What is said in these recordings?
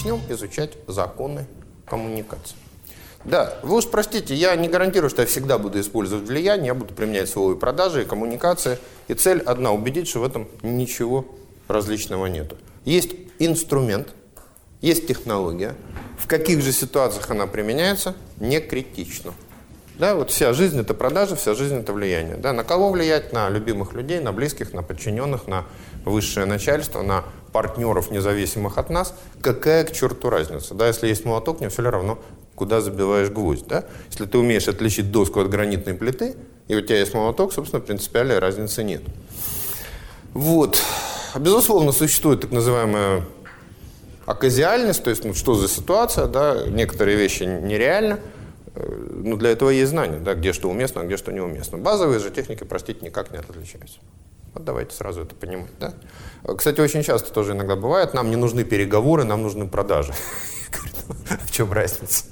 начнем изучать законы коммуникации. Да, вы уж простите, я не гарантирую, что я всегда буду использовать влияние, я буду применять слово и продажи, и коммуникации. И цель одна – убедить, что в этом ничего различного нету. Есть инструмент, есть технология. В каких же ситуациях она применяется, не критично. Да, вот вся жизнь – это продажа, вся жизнь – это влияние. Да, на кого влиять? На любимых людей, на близких, на подчиненных, на высшее начальство, на партнеров, независимых от нас. Какая к черту разница? Да, если есть молоток, мне все равно, куда забиваешь гвоздь. Да? Если ты умеешь отличить доску от гранитной плиты, и у тебя есть молоток, собственно, принципиальной разницы нет. Вот. Безусловно, существует так называемая оказиальность, то есть ну, что за ситуация, да, некоторые вещи нереально – Э, ну, для этого есть знания, да, где что уместно, а где что неуместно. Базовые же техники, простите, никак не отличаются. Вот давайте сразу это понимать. Да? Кстати, очень часто тоже иногда бывает, нам не нужны переговоры, нам нужны продажи. «Ну, в чем разница?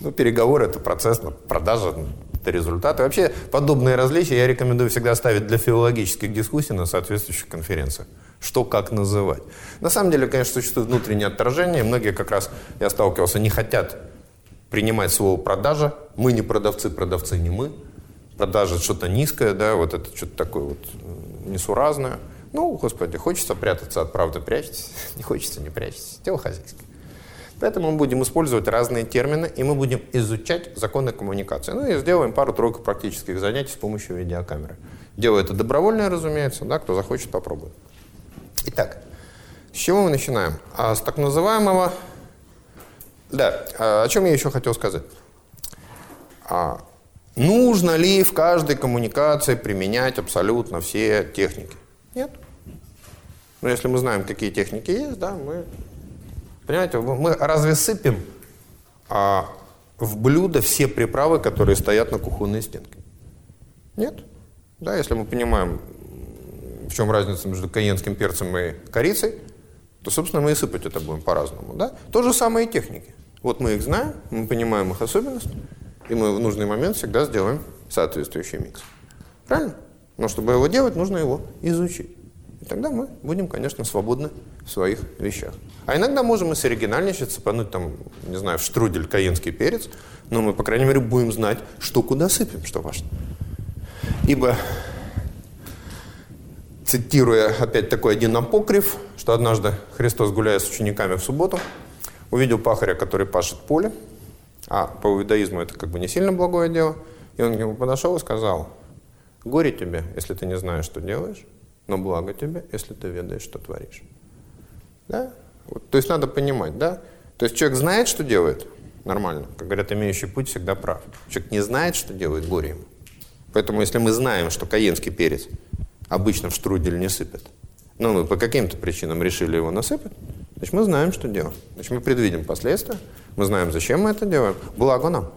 Ну, переговоры – это процесс, продажа – это результаты. Вообще, подобные различия я рекомендую всегда ставить для филологических дискуссий на соответствующих конференциях. Что, как называть. На самом деле, конечно, существует внутреннее отторжение. Многие как раз, я сталкивался, не хотят принимать слово продажа. Мы не продавцы, продавцы не мы. Продажа что-то низкое, да, вот это что-то такое вот несуразное. Ну, господи, хочется прятаться от правды, прячьтесь. Не хочется, не прячьтесь. Дело хозяйское. Поэтому мы будем использовать разные термины, и мы будем изучать законы коммуникации. Ну и сделаем пару-тройку практических занятий с помощью видеокамеры. Дело это добровольное, разумеется, да, кто захочет, попробует. Итак, с чего мы начинаем? А с так называемого да, а, о чем я еще хотел сказать. А, нужно ли в каждой коммуникации применять абсолютно все техники? Нет. Но если мы знаем, какие техники есть, да, мы... Понимаете, мы разве сыпем а, в блюдо все приправы, которые стоят на кухонной стенке? Нет. Да, если мы понимаем, в чем разница между каенским перцем и корицей, то, собственно, мы и сыпать это будем по-разному. Да? То же самое и техники. Вот мы их знаем, мы понимаем их особенность, и мы в нужный момент всегда сделаем соответствующий микс. Правильно? Но чтобы его делать, нужно его изучить. И тогда мы будем, конечно, свободны в своих вещах. А иногда можем и с оригинальничать, сыпануть там, не знаю, в штрудель каенский перец, но мы, по крайней мере, будем знать, что куда сыпем, что важно. Ибо цитируя опять такой один апокриф, что однажды Христос, гуляя с учениками в субботу, увидел пахаря, который пашет поле, а по иудаизму это как бы не сильно благое дело, и он к нему подошел и сказал, горе тебе, если ты не знаешь, что делаешь, но благо тебе, если ты ведаешь, что творишь. Да? Вот, то есть надо понимать, да? То есть человек знает, что делает, нормально. Как говорят, имеющий путь всегда прав. Человек не знает, что делает, горе ему. Поэтому если мы знаем, что каенский перец обычно в штрудель не сыпят. Но мы по каким-то причинам решили его насыпать. Значит, мы знаем, что делать. Значит, мы предвидим последствия, мы знаем, зачем мы это делаем. Благо нам.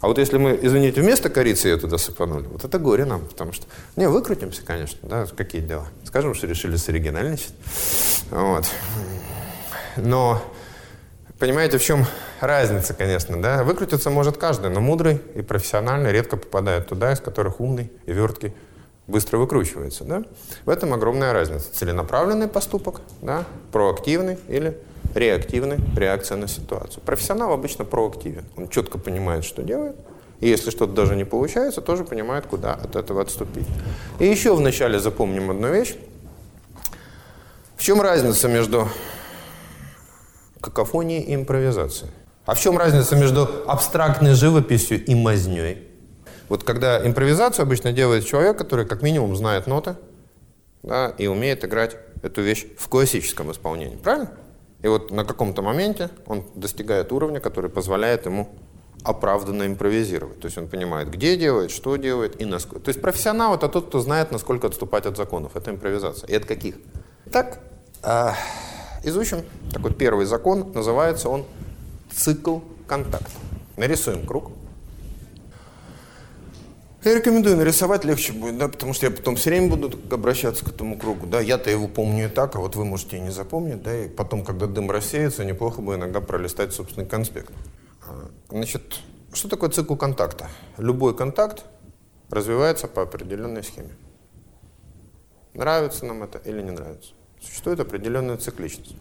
А вот если мы, извините, вместо корицы ее туда сыпанули, вот это горе нам, потому что... Не, выкрутимся, конечно, да, какие дела. Скажем, что решили соригинальничать. Вот. Но, понимаете, в чем разница, конечно, да? Выкрутиться может каждый, но мудрый и профессиональный редко попадает туда, из которых умный и верткий быстро выкручивается. Да? В этом огромная разница. Целенаправленный поступок, да? проактивный или реактивный, реакция на ситуацию. Профессионал обычно проактивен. Он четко понимает, что делает. И если что-то даже не получается, тоже понимает, куда от этого отступить. И еще вначале запомним одну вещь. В чем разница между какофонией и импровизацией? А в чем разница между абстрактной живописью и мазней? Вот когда импровизацию обычно делает человек, который как минимум знает ноты да, и умеет играть эту вещь в классическом исполнении. Правильно? И вот на каком-то моменте он достигает уровня, который позволяет ему оправданно импровизировать. То есть он понимает, где делает, что делает и насколько. То есть профессионал – это тот, кто знает, насколько отступать от законов. Это импровизация. И от каких? Так, э, изучим такой первый закон. Называется он цикл контакта. Нарисуем круг. Я рекомендую нарисовать, легче будет, да, потому что я потом все время буду обращаться к этому кругу, да, я-то его помню и так, а вот вы можете и не запомнить, да, и потом, когда дым рассеется, неплохо бы иногда пролистать собственный конспект. А, значит, что такое цикл контакта? Любой контакт развивается по определенной схеме. Нравится нам это или не нравится. Существует определенная цикличность.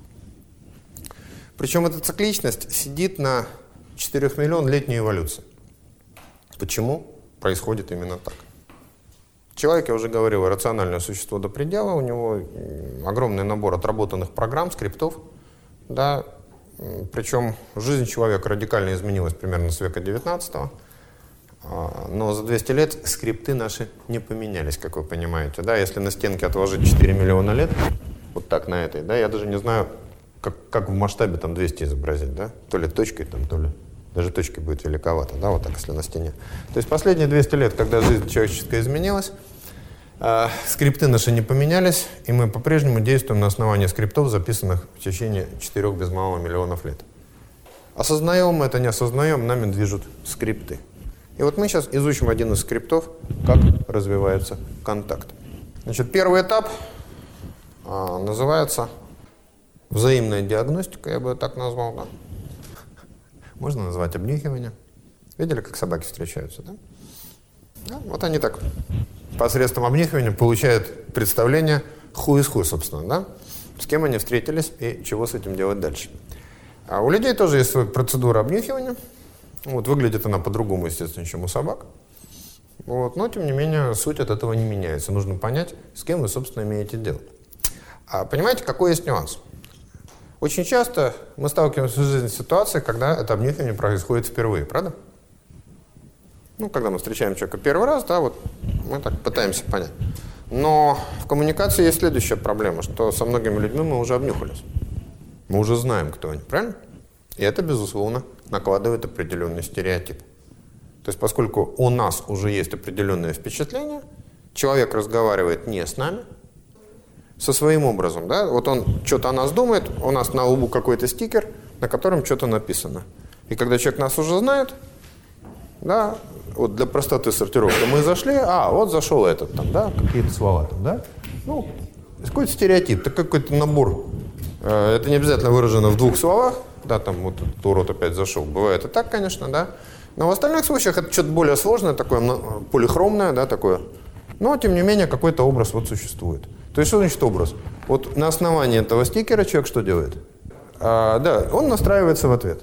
Причем эта цикличность сидит на 4 миллион летней эволюции. Почему происходит именно так? Человек, я уже говорил, рациональное существо до предела, у него огромный набор отработанных программ, скриптов, да, причем жизнь человека радикально изменилась примерно с века 19 а, но за 200 лет скрипты наши не поменялись, как вы понимаете. Да? Если на стенке отложить 4 миллиона лет, вот так на этой, да, я даже не знаю, как, как в масштабе там 200 изобразить, да? То ли точкой, там, то ли даже точкой будет великовато, да, вот так, если на стене. То есть последние 200 лет, когда жизнь человеческая изменилась, э, скрипты наши не поменялись, и мы по-прежнему действуем на основании скриптов, записанных в течение 4 без малого миллионов лет. Осознаем мы это, не осознаем, нами движут скрипты. И вот мы сейчас изучим один из скриптов, как развивается контакт. Значит, первый этап а, называется взаимная диагностика, я бы так назвал, да? Можно назвать обнюхивание. Видели, как собаки встречаются, да? да? Вот они так посредством обнюхивания получают представление ху из ху, собственно, да? С кем они встретились и чего с этим делать дальше. А у людей тоже есть своя процедура обнюхивания. Вот, выглядит она по-другому, естественно, чем у собак. Вот, но, тем не менее, суть от этого не меняется. Нужно понять, с кем вы, собственно, имеете дело. А понимаете, какой есть нюанс? Очень часто мы сталкиваемся в жизни с ситуацией, когда это обнюхивание происходит впервые, правда? Ну, когда мы встречаем человека первый раз, да, вот мы так пытаемся понять. Но в коммуникации есть следующая проблема, что со многими людьми мы уже обнюхались. Мы уже знаем, кто они, правильно? И это, безусловно, накладывает определенный стереотип. То есть поскольку у нас уже есть определенное впечатление, человек разговаривает не с нами, со своим образом, да, вот он что-то о нас думает, у нас на лбу какой-то стикер, на котором что-то написано. И когда человек нас уже знает, да, вот для простоты сортировки мы зашли, а, вот зашел этот там, да, какие-то слова там, да, ну, какой-то стереотип, это какой-то набор, э, это не обязательно выражено в двух словах, да, там вот этот урод опять зашел, бывает и так, конечно, да, но в остальных случаях это что-то более сложное, такое полихромное, да, такое, но, тем не менее, какой-то образ вот существует. То есть, что значит образ? Вот на основании этого стикера человек что делает? А, да, он настраивается в ответ.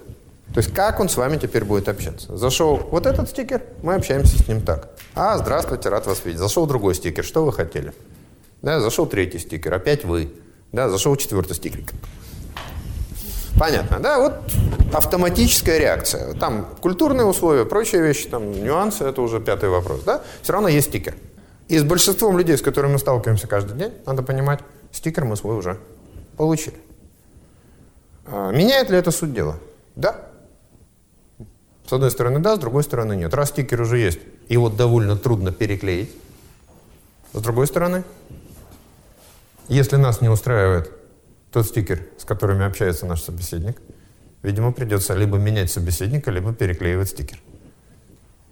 То есть, как он с вами теперь будет общаться? Зашел вот этот стикер, мы общаемся с ним так. А, здравствуйте, рад вас видеть. Зашел другой стикер, что вы хотели? Да, зашел третий стикер, опять вы. Да, зашел четвертый стикер. Понятно, да? Вот автоматическая реакция. Там культурные условия, прочие вещи, там нюансы, это уже пятый вопрос, да? Все равно есть стикер. И с большинством людей, с которыми мы сталкиваемся каждый день, надо понимать, стикер мы свой уже получили. А, меняет ли это суть дела? Да. С одной стороны да, с другой стороны нет. Раз стикер уже есть, его довольно трудно переклеить. С другой стороны, если нас не устраивает тот стикер, с которыми общается наш собеседник, видимо, придется либо менять собеседника, либо переклеивать стикер.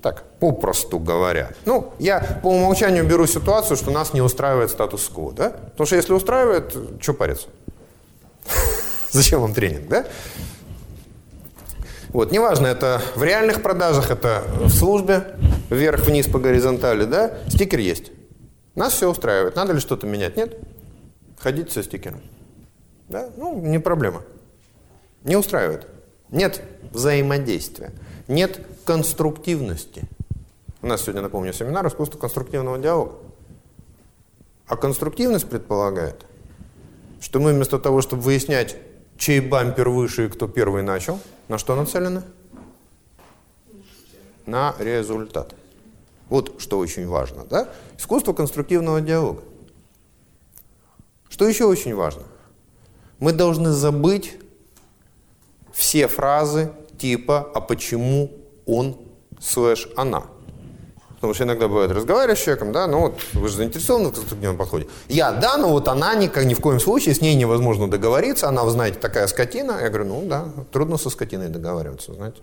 Так, попросту говоря. Ну, я по умолчанию беру ситуацию, что нас не устраивает статус-кво, да? Потому что если устраивает, что париться? Зачем вам тренинг, да? Вот, неважно, это в реальных продажах, это в службе, вверх-вниз по горизонтали, да? Стикер есть. Нас все устраивает. Надо ли что-то менять? Нет? Ходить со стикером. Да? Ну, не проблема. Не устраивает. Нет взаимодействия. Нет конструктивности. У нас сегодня, напомню, семинар «Искусство конструктивного диалога». А конструктивность предполагает, что мы вместо того, чтобы выяснять, чей бампер выше и кто первый начал, на что нацелены? На результат. Вот что очень важно. Да? Искусство конструктивного диалога. Что еще очень важно? Мы должны забыть все фразы типа «а почему он слэш она». Потому что иногда бывает, разговариваешь с человеком, да, ну вот вы же заинтересованы в конструктивном подходе. Я, да, но вот она никак, ни в коем случае, с ней невозможно договориться, она, вы знаете, такая скотина. Я говорю, ну да, трудно со скотиной договариваться, знаете.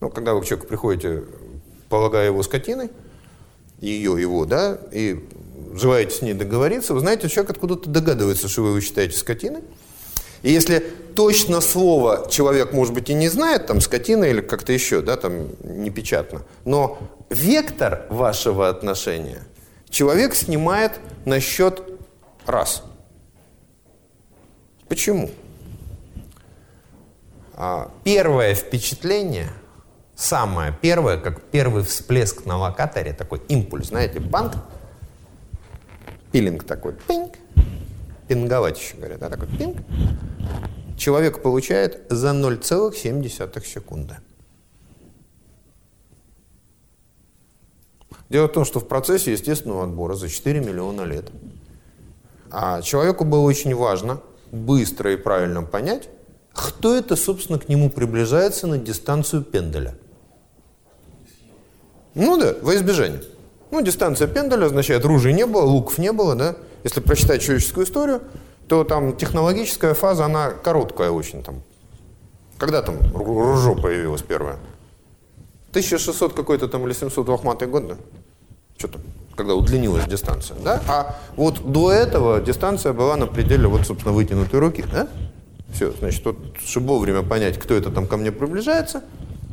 Ну, когда вы к человеку приходите, полагая его скотиной, ее, его, да, и желаете с ней договориться, вы знаете, человек откуда-то догадывается, что вы его считаете скотиной, и если точно слово человек, может быть, и не знает, там, скотина или как-то еще, да, там, непечатно, но вектор вашего отношения человек снимает на счет раз. Почему? А, первое впечатление, самое первое, как первый всплеск на локаторе, такой импульс, знаете, банк, пилинг такой, пинг, пинговать еще говорят, да, такой пинг, человек получает за 0,7 секунды. Дело в том, что в процессе естественного отбора за 4 миллиона лет а человеку было очень важно быстро и правильно понять, кто это, собственно, к нему приближается на дистанцию пенделя. Ну да, во избежание. Ну, дистанция пенделя означает, ружей не было, луков не было, да. Если прочитать человеческую историю, то там технологическая фаза, она короткая очень там. Когда там ружо появилось первое? 1600 какой-то там или 700 лохматый год, да? Что там? Когда удлинилась дистанция, да? А вот до этого дистанция была на пределе вот, собственно, вытянутой руки, да? Все, значит, вот, чтобы вовремя понять, кто это там ко мне приближается,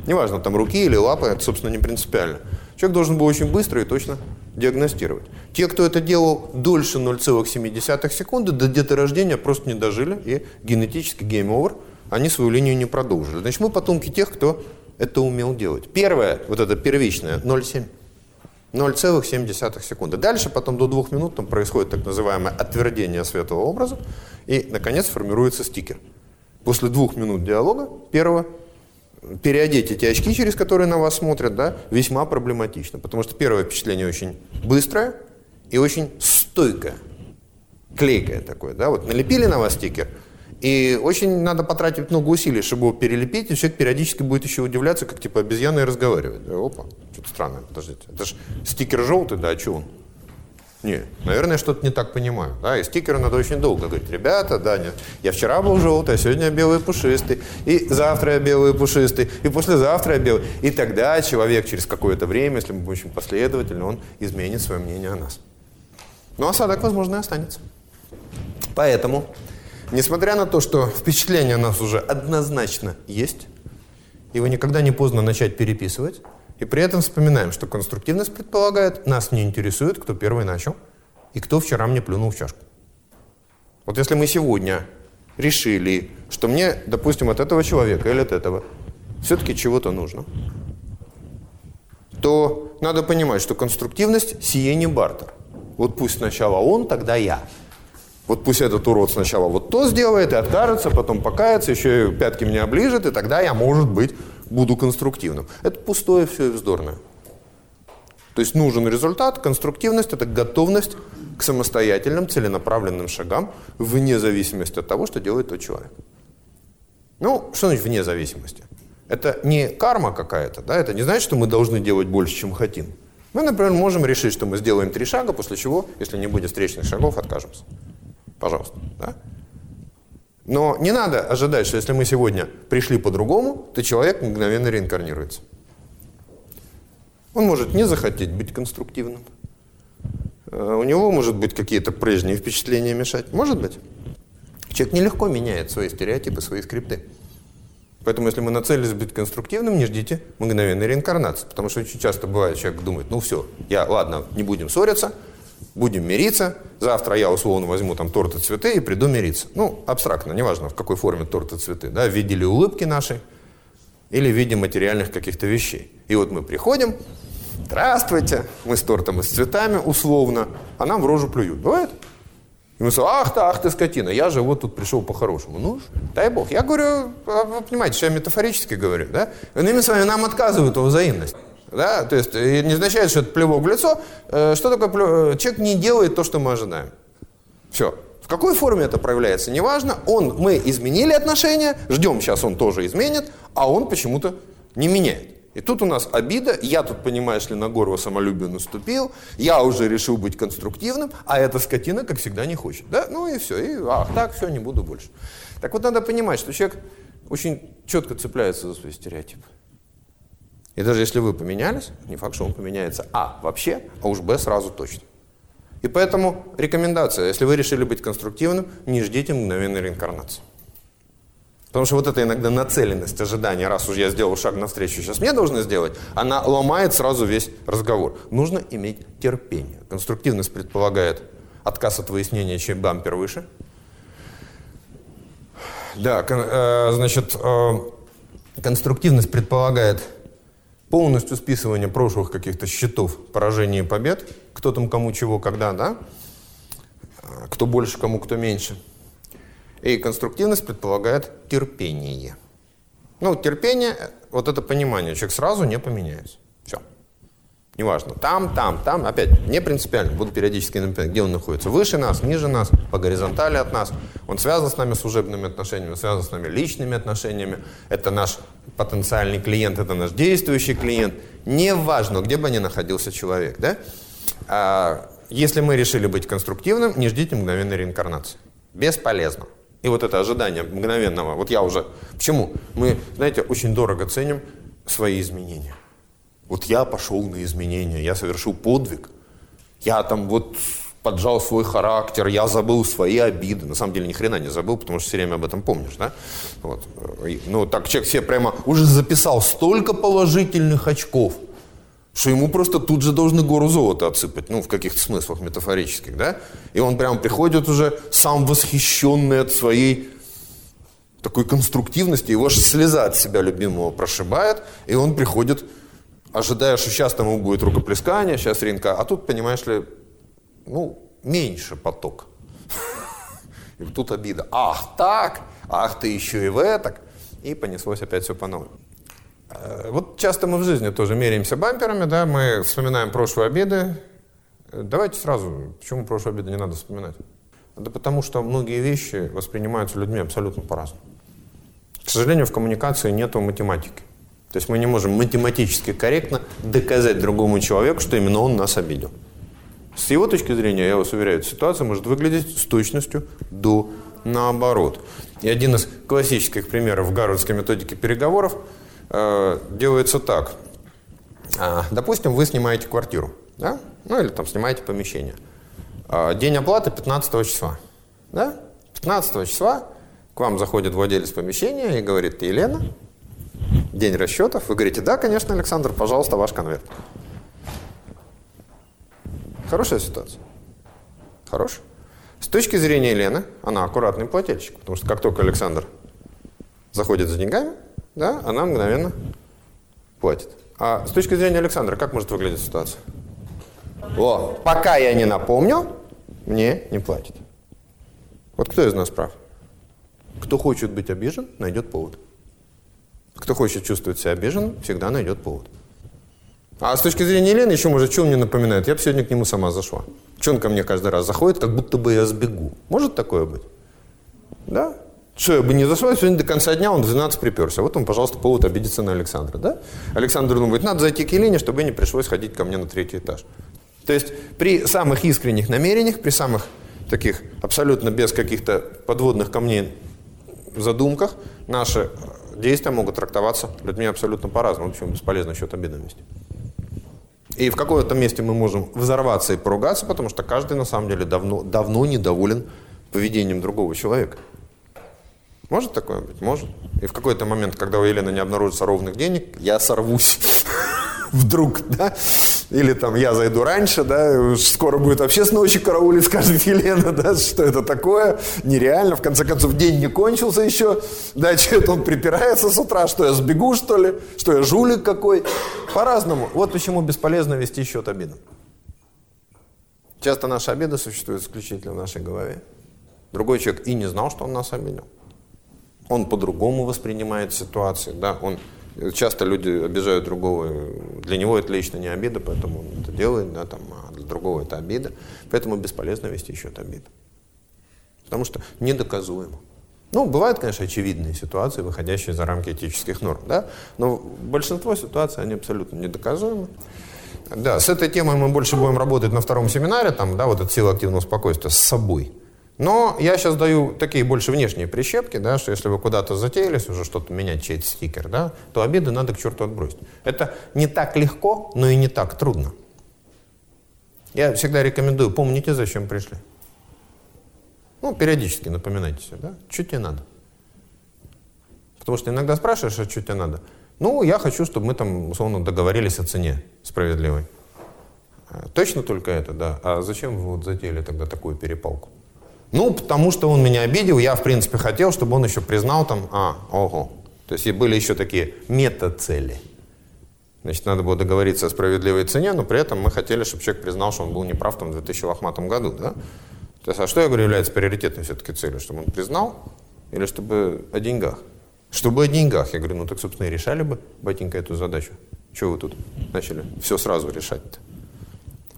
неважно, там руки или лапы, это, собственно, не принципиально. Человек должен был очень быстро и точно диагностировать. Те, кто это делал дольше 0,7 секунды, до деторождения просто не дожили, и генетически game over, они свою линию не продолжили. Значит, мы потомки тех, кто это умел делать. Первое, вот это первичное, 0,7. 0,7 секунды. Дальше, потом до двух минут, там происходит так называемое отвердение светлого образа, и, наконец, формируется стикер. После двух минут диалога, первого, переодеть эти очки, через которые на вас смотрят, да, весьма проблематично, потому что первое впечатление очень быстрое и очень стойкое, клейкое такое, да, вот налепили на вас стикер – и очень надо потратить много усилий, чтобы его перелепить, и человек периодически будет еще удивляться, как типа обезьяны и разговаривать. Опа, что-то странное, подождите. Это же стикер желтый, да, а что он? Не, наверное, что-то не так понимаю. Да, и стикеры надо очень долго говорить. Ребята, да, нет, я вчера был желтый, а сегодня я белый пушистый. И завтра я белый пушистый. И послезавтра я белый. И тогда человек через какое-то время, если мы будем очень последовательны, он изменит свое мнение о нас. Но осадок, возможно, и останется. Поэтому Несмотря на то, что впечатление у нас уже однозначно есть, его никогда не поздно начать переписывать, и при этом вспоминаем, что конструктивность предполагает, нас не интересует, кто первый начал и кто вчера мне плюнул в чашку. Вот если мы сегодня решили, что мне, допустим, от этого человека или от этого все-таки чего-то нужно, то надо понимать, что конструктивность сие не бартер. Вот пусть сначала он, тогда я. Вот пусть этот урод сначала вот то сделает и откажется, потом покается, еще и пятки меня оближет, и тогда я, может быть, буду конструктивным. Это пустое все и вздорное. То есть нужен результат, конструктивность – это готовность к самостоятельным, целенаправленным шагам вне зависимости от того, что делает тот человек. Ну, что значит вне зависимости? Это не карма какая-то, да, это не значит, что мы должны делать больше, чем хотим. Мы, например, можем решить, что мы сделаем три шага, после чего, если не будет встречных шагов, откажемся пожалуйста. Да? Но не надо ожидать, что если мы сегодня пришли по-другому, то человек мгновенно реинкарнируется. Он может не захотеть быть конструктивным. Э, у него может быть какие-то прежние впечатления мешать. Может быть. Человек нелегко меняет свои стереотипы, свои скрипты. Поэтому, если мы нацелились быть конструктивным, не ждите мгновенной реинкарнации. Потому что очень часто бывает, человек думает, ну все, я, ладно, не будем ссориться, будем мириться, завтра я условно возьму там торт и цветы и приду мириться. Ну, абстрактно, неважно, в какой форме торт и цветы, да, в виде ли улыбки нашей или в виде материальных каких-то вещей. И вот мы приходим, здравствуйте, мы с тортом и с цветами условно, а нам в рожу плюют. Бывает? И мы говорим, ах ты, ах ты, скотина, я же вот тут пришел по-хорошему. Ну, дай бог. Я говорю, а вы понимаете, что я метафорически говорю, да? Иными словами, нам отказывают во взаимности. Да? То есть не означает, что это плевок в лицо. Э, что такое плевок? Человек не делает то, что мы ожидаем. Все. В какой форме это проявляется, неважно. Он, мы изменили отношения, ждем, сейчас он тоже изменит, а он почему-то не меняет. И тут у нас обида, я тут, понимаешь ли, на горло самолюбию наступил, я уже решил быть конструктивным, а эта скотина, как всегда, не хочет. Да? Ну и все, и ах, так, все, не буду больше. Так вот надо понимать, что человек очень четко цепляется за свои стереотипы. И даже если вы поменялись, не факт, что он поменяется А вообще, а уж Б сразу точно. И поэтому рекомендация, если вы решили быть конструктивным, не ждите мгновенной реинкарнации. Потому что вот эта иногда нацеленность, ожидания, раз уж я сделал шаг навстречу, сейчас мне должны сделать, она ломает сразу весь разговор. Нужно иметь терпение. Конструктивность предполагает отказ от выяснения, чем бампер выше. Да, э, значит, э, конструктивность предполагает полностью списывание прошлых каких-то счетов поражений и побед, кто там кому чего, когда, да, кто больше, кому кто меньше. И конструктивность предполагает терпение. Ну, терпение, вот это понимание, человек сразу не поменяется. Неважно, там, там, там, опять, не принципиально, буду периодически напоминать, где он находится, выше нас, ниже нас, по горизонтали от нас, он связан с нами служебными отношениями, связан с нами личными отношениями, это наш потенциальный клиент, это наш действующий клиент, неважно, где бы ни находился человек, да? А, если мы решили быть конструктивным, не ждите мгновенной реинкарнации, бесполезно. И вот это ожидание мгновенного, вот я уже, почему? Мы, знаете, очень дорого ценим свои изменения. Вот я пошел на изменения, я совершил подвиг, я там вот поджал свой характер, я забыл свои обиды. На самом деле ни хрена не забыл, потому что все время об этом помнишь, да? Вот. Ну, так человек себе прямо уже записал столько положительных очков, что ему просто тут же должны гору золота отсыпать, ну, в каких-то смыслах метафорических, да? И он прям приходит уже сам восхищенный от своей такой конструктивности, его аж слеза от себя любимого прошибает, и он приходит ожидая, что сейчас там будет рукоплескание, сейчас ринка, а тут, понимаешь ли, ну, меньше поток. И тут обида. Ах так, ах ты еще и в это. И понеслось опять все по новой. Э, вот часто мы в жизни тоже меряемся бамперами, да, мы вспоминаем прошлые обиды. Давайте сразу, почему прошлые обиды не надо вспоминать? Да потому что многие вещи воспринимаются людьми абсолютно по-разному. К сожалению, в коммуникации нет математики. То есть мы не можем математически корректно доказать другому человеку, что именно он нас обидел. С его точки зрения, я вас уверяю, ситуация может выглядеть с точностью до наоборот. И один из классических примеров в гарвардской методике переговоров э, делается так. А, допустим, вы снимаете квартиру, да? ну или там снимаете помещение. А, день оплаты 15 числа. Да? 15 числа к вам заходит владелец помещения и говорит, ты Елена, день расчетов, вы говорите, да, конечно, Александр, пожалуйста, ваш конверт. Хорошая ситуация? Хорошая. С точки зрения Елены, она аккуратный плательщик, потому что как только Александр заходит за деньгами, да, она мгновенно платит. А с точки зрения Александра, как может выглядеть ситуация? О, пока я не напомню, мне не платит. Вот кто из нас прав? Кто хочет быть обижен, найдет повод. Кто хочет чувствовать себя обиженным, всегда найдет повод. А с точки зрения Елены, еще может, что он мне напоминает? Я бы сегодня к нему сама зашла. Что он ко мне каждый раз заходит, как будто бы я сбегу. Может такое быть? Да? Что, я бы не зашла, сегодня до конца дня он в 12 приперся. Вот он, пожалуйста, повод обидеться на Александра. Да? Александр думает, надо зайти к Елене, чтобы не пришлось ходить ко мне на третий этаж. То есть при самых искренних намерениях, при самых таких абсолютно без каких-то подводных камней задумках, наши действия могут трактоваться людьми абсолютно по-разному. Почему бесполезно счет обидности. И в каком-то месте мы можем взорваться и поругаться, потому что каждый на самом деле давно, давно недоволен поведением другого человека. Может такое быть? Может. И в какой-то момент, когда у Елены не обнаружится ровных денег, я сорвусь. Вдруг, да? Или там я зайду раньше, да, скоро будет вообще с ночи скажет Елена, да, что это такое, нереально, в конце концов день не кончился еще, да, что-то он припирается с утра, что я сбегу, что ли, что я жулик какой, по-разному. Вот почему бесполезно вести счет обидам. Часто наши обиды существуют исключительно в нашей голове. Другой человек и не знал, что он нас обидел. Он по-другому воспринимает ситуации, да, он Часто люди обижают другого, для него это лично не обида, поэтому он это делает, да, там, а для другого это обида. Поэтому бесполезно вести счет обид. Потому что недоказуемо. Ну, бывают, конечно, очевидные ситуации, выходящие за рамки этических норм, да, но большинство ситуаций, они абсолютно недоказуемы. Да, с этой темой мы больше будем работать на втором семинаре, там, да, вот эта сила активного спокойствия с собой. Но я сейчас даю такие больше внешние прищепки, да, что если вы куда-то затеялись уже что-то менять, чей-то стикер, да, то обиды надо к черту отбросить. Это не так легко, но и не так трудно. Я всегда рекомендую, помните, зачем пришли. Ну, периодически напоминайте себе, да, что тебе надо. Потому что иногда спрашиваешь, а что тебе надо? Ну, я хочу, чтобы мы там, условно, договорились о цене справедливой. А, точно только это, да. А зачем вы вот затеяли тогда такую перепалку? Ну, потому что он меня обидел, я, в принципе, хотел, чтобы он еще признал там, а, ого. То есть были еще такие мета-цели. Значит, надо было договориться о справедливой цене, но при этом мы хотели, чтобы человек признал, что он был неправ там, в 2008 году. Да? То есть, а что, я говорю, является приоритетной все-таки целью? Чтобы он признал или чтобы о деньгах? Чтобы о деньгах. Я говорю, ну так, собственно, и решали бы, батенька, эту задачу. Чего вы тут начали все сразу решать-то?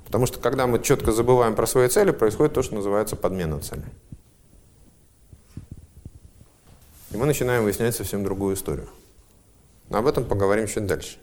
Потому что, когда мы четко забываем про свои цели, происходит то, что называется подмена цели. И мы начинаем выяснять совсем другую историю. Но об этом поговорим чуть дальше.